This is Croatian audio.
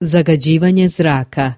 zagađivanje zraka.